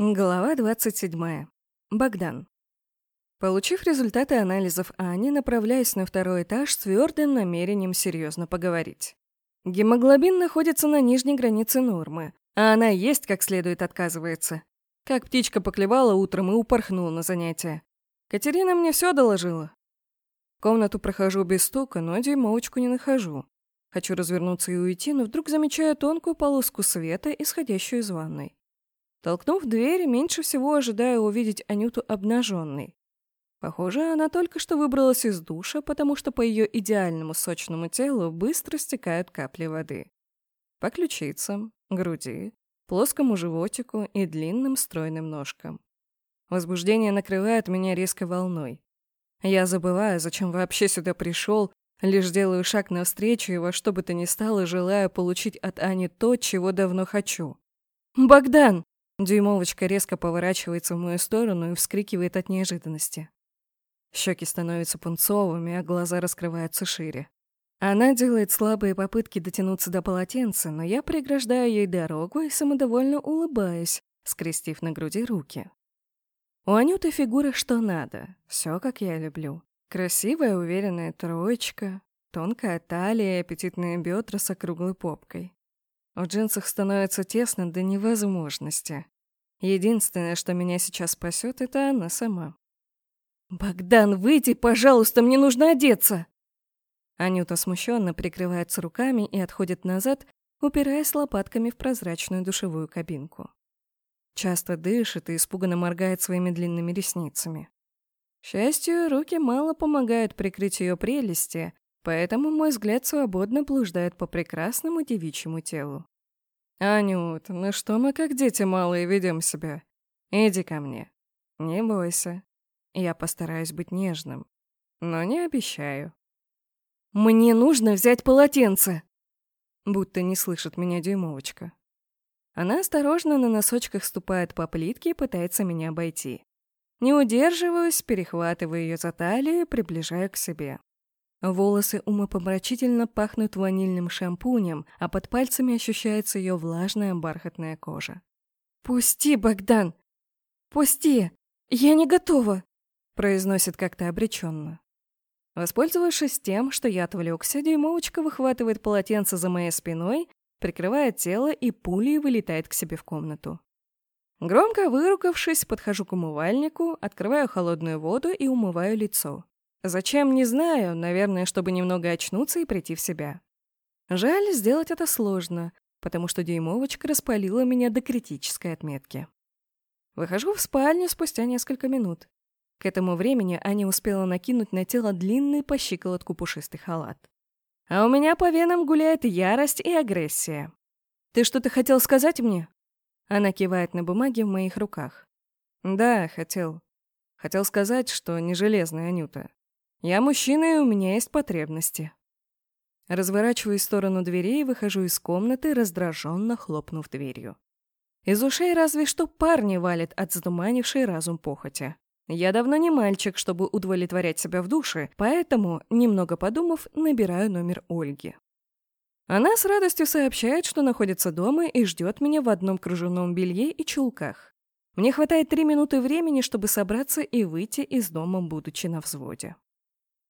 Глава 27. Богдан. Получив результаты анализов Ани, направляюсь на второй этаж с твердым намерением серьезно поговорить. Гемоглобин находится на нижней границе нормы, а она есть как следует отказывается. Как птичка поклевала утром и упорхнула на занятия. Катерина мне все доложила. Комнату прохожу без стука, но дюймовочку не нахожу. Хочу развернуться и уйти, но вдруг замечаю тонкую полоску света, исходящую из ванной. Толкнув дверь, меньше всего ожидая увидеть Анюту обнаженной. Похоже, она только что выбралась из душа, потому что по ее идеальному сочному телу быстро стекают капли воды. По ключицам, груди, плоскому животику и длинным стройным ножкам. Возбуждение накрывает меня резкой волной. Я забываю, зачем вообще сюда пришел, лишь делаю шаг навстречу и во что бы то ни стало желаю получить от Ани то, чего давно хочу. «Богдан!» Дюймовочка резко поворачивается в мою сторону и вскрикивает от неожиданности. Щеки становятся пунцовыми, а глаза раскрываются шире. Она делает слабые попытки дотянуться до полотенца, но я преграждаю ей дорогу и самодовольно улыбаюсь, скрестив на груди руки. У Анюты фигура что надо, все как я люблю. Красивая, уверенная троечка, тонкая талия и аппетитные бедра с округлой попкой. В джинсах становится тесно до невозможности. Единственное, что меня сейчас спасет, это она сама. «Богдан, выйди, пожалуйста, мне нужно одеться!» Анюта смущенно прикрывается руками и отходит назад, упираясь лопатками в прозрачную душевую кабинку. Часто дышит и испуганно моргает своими длинными ресницами. К счастью, руки мало помогают прикрыть ее прелести, поэтому мой взгляд свободно блуждает по прекрасному девичьему телу. «Анют, ну что мы как дети малые ведем себя? Иди ко мне. Не бойся. Я постараюсь быть нежным, но не обещаю». «Мне нужно взять полотенце!» Будто не слышит меня дюймовочка. Она осторожно на носочках ступает по плитке и пытается меня обойти. Не удерживаюсь, перехватываю ее за талию и приближаю к себе. Волосы умопомрачительно пахнут ванильным шампунем, а под пальцами ощущается ее влажная бархатная кожа. «Пусти, Богдан! Пусти! Я не готова!» произносит как-то обреченно. Воспользовавшись тем, что я отвлекся, дюймовочка выхватывает полотенце за моей спиной, прикрывает тело и пулей вылетает к себе в комнату. Громко выругавшись, подхожу к умывальнику, открываю холодную воду и умываю лицо. Зачем, не знаю, наверное, чтобы немного очнуться и прийти в себя. Жаль, сделать это сложно, потому что дюймовочка распалила меня до критической отметки. Выхожу в спальню спустя несколько минут. К этому времени Аня успела накинуть на тело длинный по щиколотку пушистый халат. А у меня по венам гуляет ярость и агрессия. «Ты что-то хотел сказать мне?» Она кивает на бумаге в моих руках. «Да, хотел. Хотел сказать, что не железная Анюта. Я мужчина, и у меня есть потребности. Разворачиваю в сторону двери и выхожу из комнаты, раздраженно хлопнув дверью. Из ушей разве что парни валят от затуманившей разум похоти. Я давно не мальчик, чтобы удовлетворять себя в душе, поэтому, немного подумав, набираю номер Ольги. Она с радостью сообщает, что находится дома и ждет меня в одном кружевном белье и чулках. Мне хватает три минуты времени, чтобы собраться и выйти из дома, будучи на взводе.